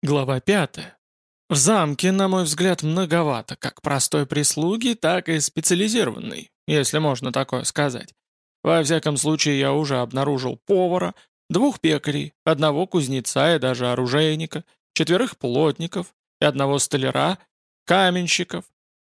Глава 5. В замке, на мой взгляд, многовато как простой прислуги, так и специализированной, если можно такое сказать. Во всяком случае, я уже обнаружил повара, двух пекарей, одного кузнеца и даже оружейника, четверых плотников и одного столяра, каменщиков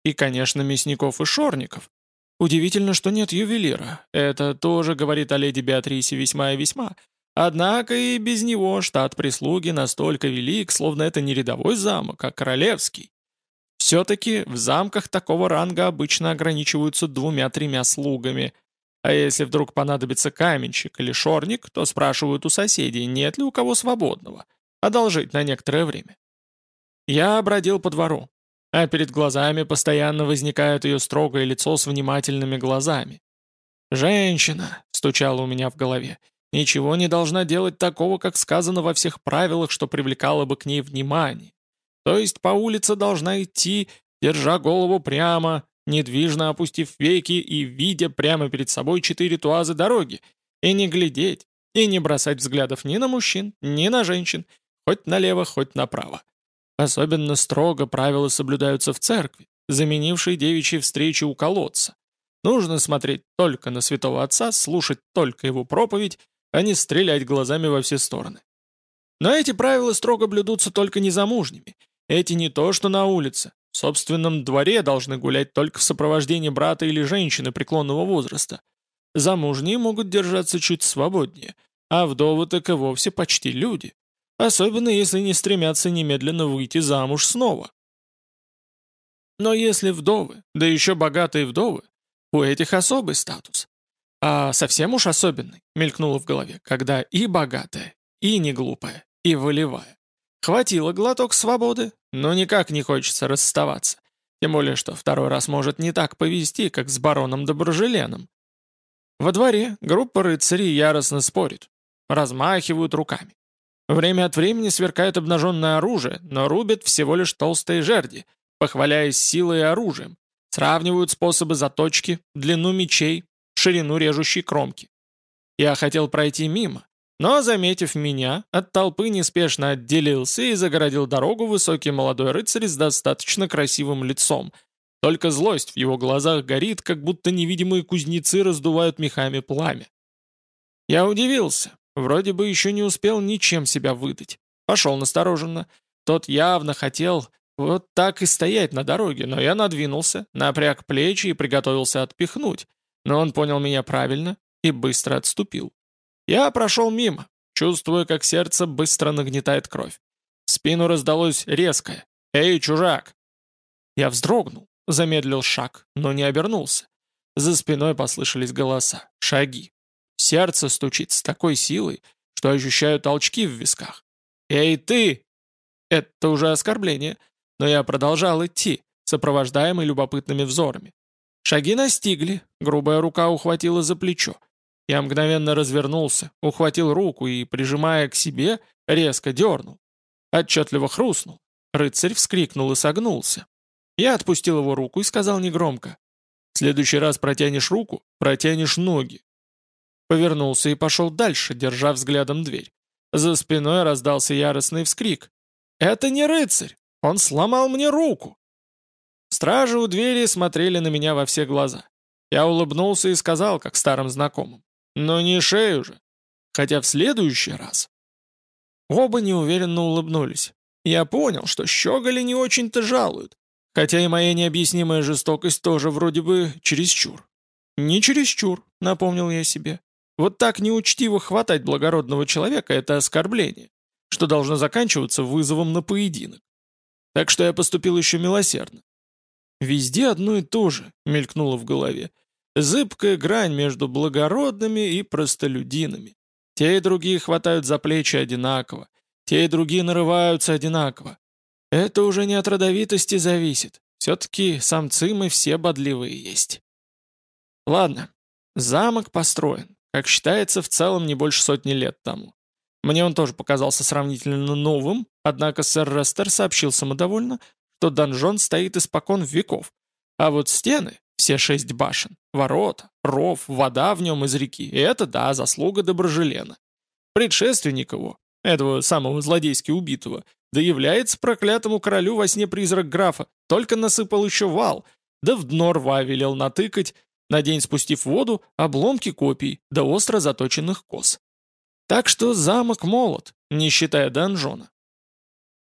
и, конечно, мясников и шорников. Удивительно, что нет ювелира. Это тоже говорит о леди Беатрисе весьма и весьма – Однако и без него штат прислуги настолько велик, словно это не рядовой замок, а королевский. Все-таки в замках такого ранга обычно ограничиваются двумя-тремя слугами, а если вдруг понадобится каменщик или шорник, то спрашивают у соседей, нет ли у кого свободного, одолжить на некоторое время. Я бродил по двору, а перед глазами постоянно возникает ее строгое лицо с внимательными глазами. «Женщина!» — стучало у меня в голове — Ничего не должна делать такого, как сказано во всех правилах, что привлекало бы к ней внимание. То есть по улице должна идти, держа голову прямо, недвижно опустив веки и видя прямо перед собой четыре туазы дороги, и не глядеть, и не бросать взглядов ни на мужчин, ни на женщин, хоть налево, хоть направо. Особенно строго правила соблюдаются в церкви, заменившей девичьи встречи у колодца. Нужно смотреть только на святого отца, слушать только его проповедь а не стрелять глазами во все стороны. Но эти правила строго блюдутся только незамужними. Эти не то, что на улице. В собственном дворе должны гулять только в сопровождении брата или женщины преклонного возраста. Замужние могут держаться чуть свободнее, а вдовы так и вовсе почти люди. Особенно если не стремятся немедленно выйти замуж снова. Но если вдовы, да еще богатые вдовы, у этих особый статус. А совсем уж особенный, мелькнуло в голове, когда и богатая, и не глупая, и волевая. Хватило глоток свободы, но никак не хочется расставаться. Тем более, что второй раз может не так повести, как с бароном Доброжеленом. Во дворе группа рыцарей яростно спорит, размахивают руками. Время от времени сверкает обнаженное оружие, но рубят всего лишь толстые жерди, похваляясь силой и оружием, сравнивают способы заточки, длину мечей, ширину режущей кромки. Я хотел пройти мимо, но, заметив меня, от толпы неспешно отделился и загородил дорогу высокий молодой рыцарь с достаточно красивым лицом. Только злость в его глазах горит, как будто невидимые кузнецы раздувают мехами пламя. Я удивился. Вроде бы еще не успел ничем себя выдать. Пошел настороженно. Тот явно хотел вот так и стоять на дороге, но я надвинулся, напряг плечи и приготовился отпихнуть, но он понял меня правильно и быстро отступил. Я прошел мимо, чувствуя, как сердце быстро нагнетает кровь. В спину раздалось резкое «Эй, чужак!». Я вздрогнул, замедлил шаг, но не обернулся. За спиной послышались голоса, шаги. Сердце стучит с такой силой, что ощущаю толчки в висках. «Эй, ты!» Это уже оскорбление, но я продолжал идти, сопровождаемый любопытными взорами. Шаги настигли, грубая рука ухватила за плечо. Я мгновенно развернулся, ухватил руку и, прижимая к себе, резко дернул. Отчетливо хрустнул. Рыцарь вскрикнул и согнулся. Я отпустил его руку и сказал негромко. «В следующий раз протянешь руку, протянешь ноги». Повернулся и пошел дальше, держа взглядом дверь. За спиной раздался яростный вскрик. «Это не рыцарь! Он сломал мне руку!» Стражи у двери смотрели на меня во все глаза. Я улыбнулся и сказал, как старым знакомым. «Но не шею же!» Хотя в следующий раз... Оба неуверенно улыбнулись. Я понял, что щеголи не очень-то жалуют, хотя и моя необъяснимая жестокость тоже вроде бы чересчур. «Не чересчур», — напомнил я себе. «Вот так неучтиво хватать благородного человека — это оскорбление, что должно заканчиваться вызовом на поединок. Так что я поступил еще милосердно. Везде одно и то же, мелькнуло в голове. Зыбкая грань между благородными и простолюдинами. Те и другие хватают за плечи одинаково. Те и другие нарываются одинаково. Это уже не от родовитости зависит. Все-таки самцы мы все бодливые есть. Ладно, замок построен. Как считается, в целом не больше сотни лет тому. Мне он тоже показался сравнительно новым, однако сэр Рестер сообщил самодовольно, что донжон стоит испокон веков, а вот стены, все шесть башен, ворота, ров, вода в нем из реки, это, да, заслуга Доброжелена. Предшественник его, этого самого злодейски убитого, да является проклятому королю во сне призрак графа, только насыпал еще вал, да в дно рва велел натыкать, на день спустив воду, обломки копий, да остро заточенных кос. Так что замок молод, не считая донжона.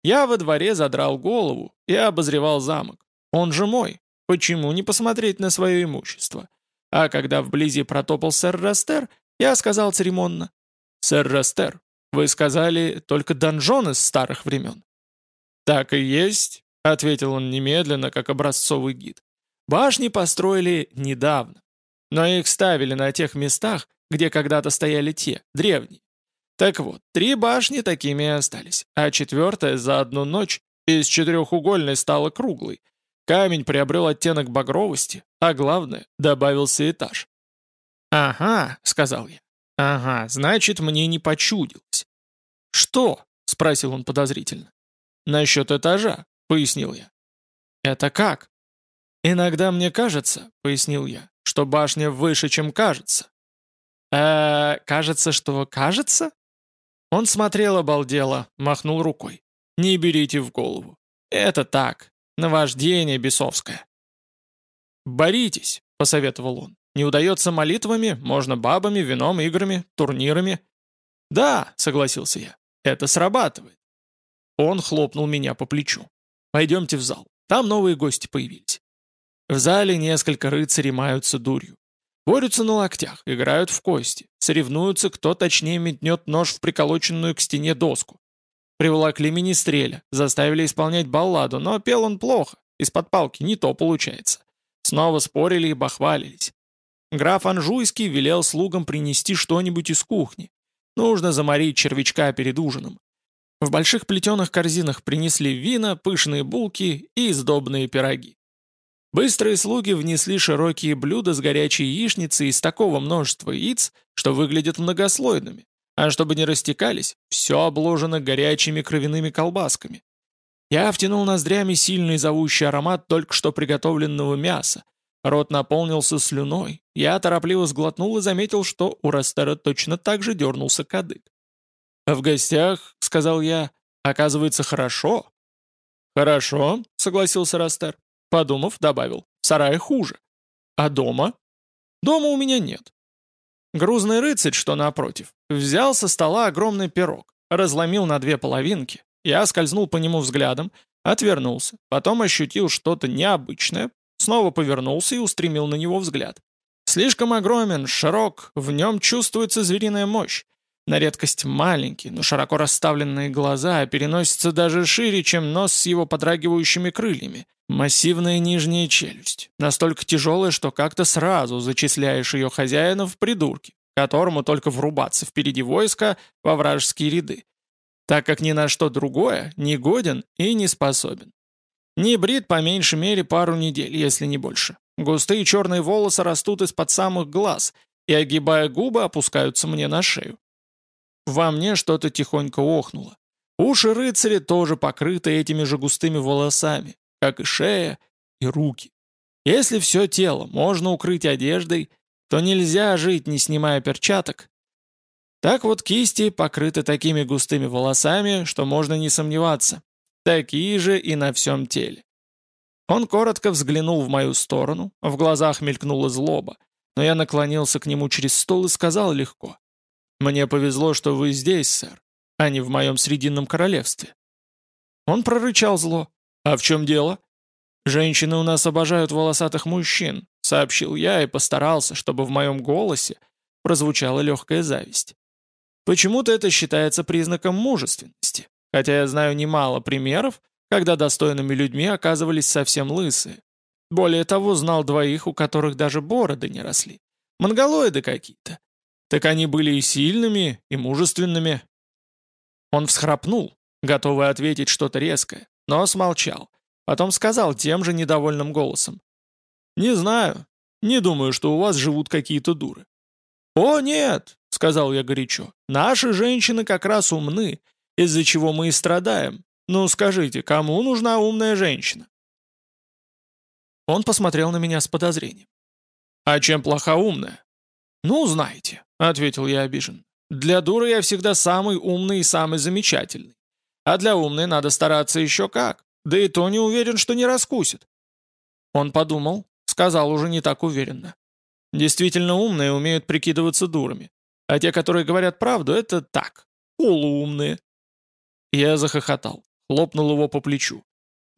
Я во дворе задрал голову и обозревал замок. Он же мой. Почему не посмотреть на свое имущество? А когда вблизи протопал сэр Растер, я сказал церемонно. «Сэр Растер, вы сказали только донжон из старых времен». «Так и есть», — ответил он немедленно, как образцовый гид. «Башни построили недавно, но их ставили на тех местах, где когда-то стояли те, древние. Так вот, три башни такими и остались, а четвертая за одну ночь из четырехугольной стала круглой. Камень приобрел оттенок багровости, а главное, добавился этаж. «Ага», — сказал я. «Ага, значит, мне не почудилось». «Что?» — спросил он подозрительно. «Насчет этажа», — пояснил я. «Это как?» «Иногда мне кажется», — пояснил я, «что башня выше, чем кажется». «Э, кажется, что кажется?» Он смотрел обалдело, махнул рукой. «Не берите в голову. Это так, наваждение бесовское». «Боритесь», — посоветовал он. «Не удается молитвами, можно бабами, вином, играми, турнирами». «Да», — согласился я, — «это срабатывает». Он хлопнул меня по плечу. «Пойдемте в зал. Там новые гости появились». В зале несколько рыцарей маются дурью. Борются на локтях, играют в кости, соревнуются, кто точнее метнет нож в приколоченную к стене доску. Приволокли министреля, заставили исполнять балладу, но пел он плохо, из-под палки не то получается. Снова спорили и бахвалились. Граф Анжуйский велел слугам принести что-нибудь из кухни. Нужно заморить червячка перед ужином. В больших плетеных корзинах принесли вина, пышные булки и издобные пироги. Быстрые слуги внесли широкие блюда с горячей яичницей из такого множества яиц, что выглядят многослойными, а чтобы не растекались, все обложено горячими кровяными колбасками. Я втянул ноздрями сильный зовущий аромат только что приготовленного мяса. Рот наполнился слюной. Я торопливо сглотнул и заметил, что у Растера точно так же дернулся кадык. «В гостях», — сказал я, — «оказывается, хорошо». «Хорошо», — согласился Растер. Подумав, добавил, в сарае хуже. А дома? Дома у меня нет. Грузный рыцарь, что напротив, взял со стола огромный пирог, разломил на две половинки. Я скользнул по нему взглядом, отвернулся, потом ощутил что-то необычное, снова повернулся и устремил на него взгляд. Слишком огромен, широк, в нем чувствуется звериная мощь. На редкость маленький, но широко расставленные глаза переносятся даже шире, чем нос с его подрагивающими крыльями. Массивная нижняя челюсть, настолько тяжелая, что как-то сразу зачисляешь ее хозяина в придурки, которому только врубаться впереди войска во вражеские ряды, так как ни на что другое не годен и не способен. Не брит по меньшей мере пару недель, если не больше. Густые черные волосы растут из-под самых глаз и, огибая губы, опускаются мне на шею. Во мне что-то тихонько охнуло. Уши рыцаря тоже покрыты этими же густыми волосами, как и шея и руки. Если все тело можно укрыть одеждой, то нельзя жить, не снимая перчаток. Так вот кисти покрыты такими густыми волосами, что можно не сомневаться. Такие же и на всем теле. Он коротко взглянул в мою сторону, в глазах мелькнула злоба, но я наклонился к нему через стол и сказал легко. «Мне повезло, что вы здесь, сэр, а не в моем Срединном королевстве». Он прорычал зло. «А в чем дело?» «Женщины у нас обожают волосатых мужчин», — сообщил я и постарался, чтобы в моем голосе прозвучала легкая зависть. Почему-то это считается признаком мужественности, хотя я знаю немало примеров, когда достойными людьми оказывались совсем лысые. Более того, знал двоих, у которых даже бороды не росли. Монголоиды какие-то. Так они были и сильными, и мужественными. Он всхрапнул, готовый ответить что-то резкое, но смолчал. Потом сказал тем же недовольным голосом. «Не знаю. Не думаю, что у вас живут какие-то дуры». «О, нет!» — сказал я горячо. «Наши женщины как раз умны, из-за чего мы и страдаем. Ну, скажите, кому нужна умная женщина?» Он посмотрел на меня с подозрением. «А чем плоха умная?» «Ну, знаете», — ответил я обижен. Для дуры я всегда самый умный и самый замечательный. А для умной надо стараться еще как. Да и то не уверен, что не раскусит. Он подумал, сказал уже не так уверенно. Действительно умные умеют прикидываться дурами. А те, которые говорят правду, это так, полуумные. Я захохотал, хлопнул его по плечу.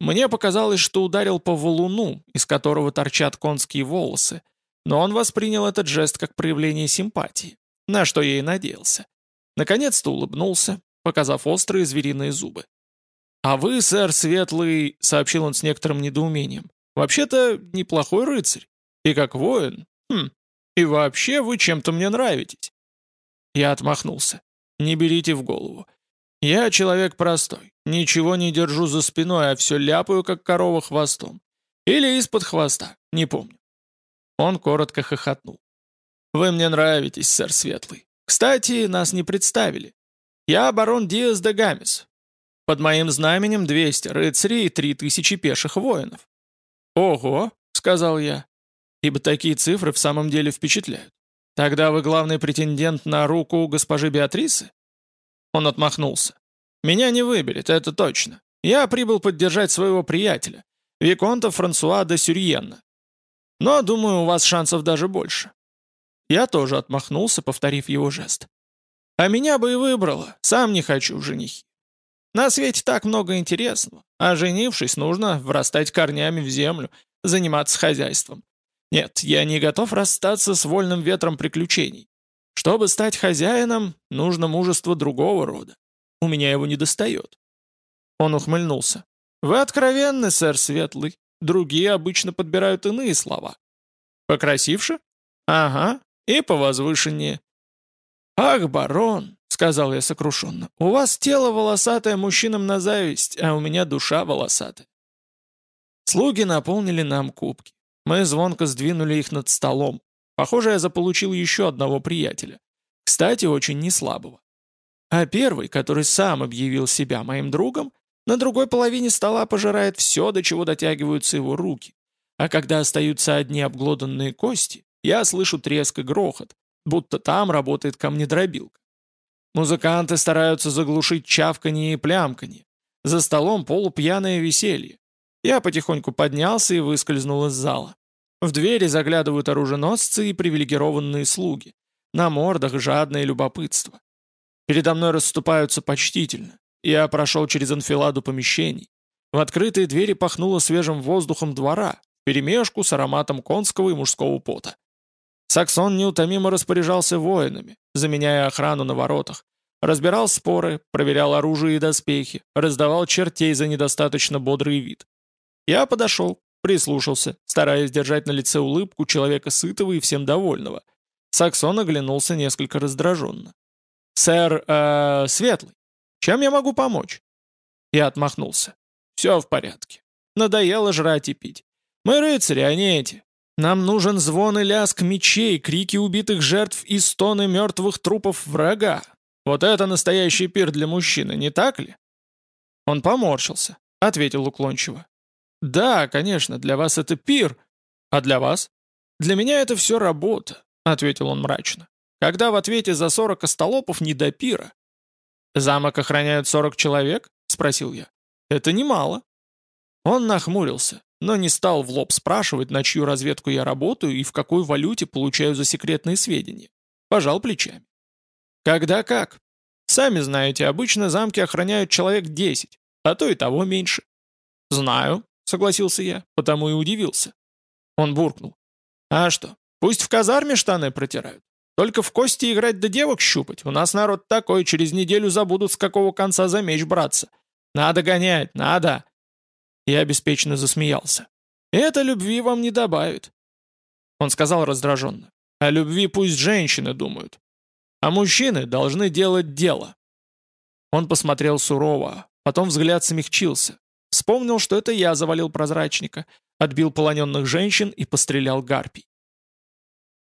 Мне показалось, что ударил по валуну, из которого торчат конские волосы, но он воспринял этот жест как проявление симпатии, на что я и надеялся. Наконец-то улыбнулся, показав острые звериные зубы. «А вы, сэр Светлый», — сообщил он с некоторым недоумением, «вообще-то неплохой рыцарь. И как воин. Хм. И вообще вы чем-то мне нравитесь». Я отмахнулся. «Не берите в голову. Я человек простой. Ничего не держу за спиной, а все ляпаю, как корова хвостом. Или из-под хвоста, не помню». Он коротко хохотнул. «Вы мне нравитесь, сэр Светлый. Кстати, нас не представили. Я барон Диас де Гамес. Под моим знаменем 200 рыцарей и 3000 пеших воинов». «Ого», — сказал я, ибо такие цифры в самом деле впечатляют. «Тогда вы главный претендент на руку госпожи Беатрисы?» Он отмахнулся. «Меня не выберет, это точно. Я прибыл поддержать своего приятеля, Виконта Франсуа де Сюрьенна. Но, думаю, у вас шансов даже больше». Я тоже отмахнулся, повторив его жест. «А меня бы и выбрало, сам не хочу в женихи. На свете так много интересного, а женившись, нужно врастать корнями в землю, заниматься хозяйством. Нет, я не готов расстаться с вольным ветром приключений. Чтобы стать хозяином, нужно мужество другого рода. У меня его не достает. Он ухмыльнулся. Вы откровенны, сэр Светлый. Другие обычно подбирают иные слова. Покрасивше? Ага, и повозвышеннее. Ах, барон, сказал я сокрушенно, у вас тело волосатое мужчинам на зависть, а у меня душа волосатая. Слуги наполнили нам кубки. Мы звонко сдвинули их над столом. Похоже, я заполучил еще одного приятеля. Кстати, очень неслабого. А первый, который сам объявил себя моим другом, на другой половине стола пожирает все, до чего дотягиваются его руки. А когда остаются одни обглоданные кости, я слышу треск и грохот, будто там работает камнедробилка. Музыканты стараются заглушить чавканье и плямканье. За столом полупьяное веселье. Я потихоньку поднялся и выскользнул из зала. В двери заглядывают оруженосцы и привилегированные слуги. На мордах жадное любопытство. Передо мной расступаются почтительно. Я прошел через анфиладу помещений. В открытые двери пахнуло свежим воздухом двора, перемешку с ароматом конского и мужского пота. Саксон неутомимо распоряжался воинами, заменяя охрану на воротах, разбирал споры, проверял оружие и доспехи, раздавал чертей за недостаточно бодрый вид. Я подошел, прислушался, стараясь держать на лице улыбку человека сытого и всем довольного. Саксон оглянулся несколько раздраженно. «Сэр, э, Светлый, чем я могу помочь?» Я отмахнулся. «Все в порядке. Надоело жрать и пить. Мы рыцари, а не эти. Нам нужен звон и лязг мечей, крики убитых жертв и стоны мертвых трупов врага. Вот это настоящий пир для мужчины, не так ли?» Он поморщился, ответил уклончиво. «Да, конечно, для вас это пир. А для вас?» «Для меня это все работа», — ответил он мрачно. «Когда в ответе за сорок остолопов не до пира». «Замок охраняют сорок человек?» — спросил я. «Это немало». Он нахмурился, но не стал в лоб спрашивать, на чью разведку я работаю и в какой валюте получаю за секретные сведения. Пожал плечами. «Когда как? Сами знаете, обычно замки охраняют человек десять, а то и того меньше». «Знаю», — согласился я, потому и удивился. Он буркнул. «А что, пусть в казарме штаны протирают. Только в кости играть да девок щупать. У нас народ такой, через неделю забудут, с какого конца за меч браться. Надо гонять, надо!» Я беспечно засмеялся. «Это любви вам не добавит». Он сказал раздраженно. «О любви пусть женщины думают. А мужчины должны делать дело». Он посмотрел сурово, потом взгляд смягчился. Вспомнил, что это я завалил прозрачника, отбил полоненных женщин и пострелял гарпий.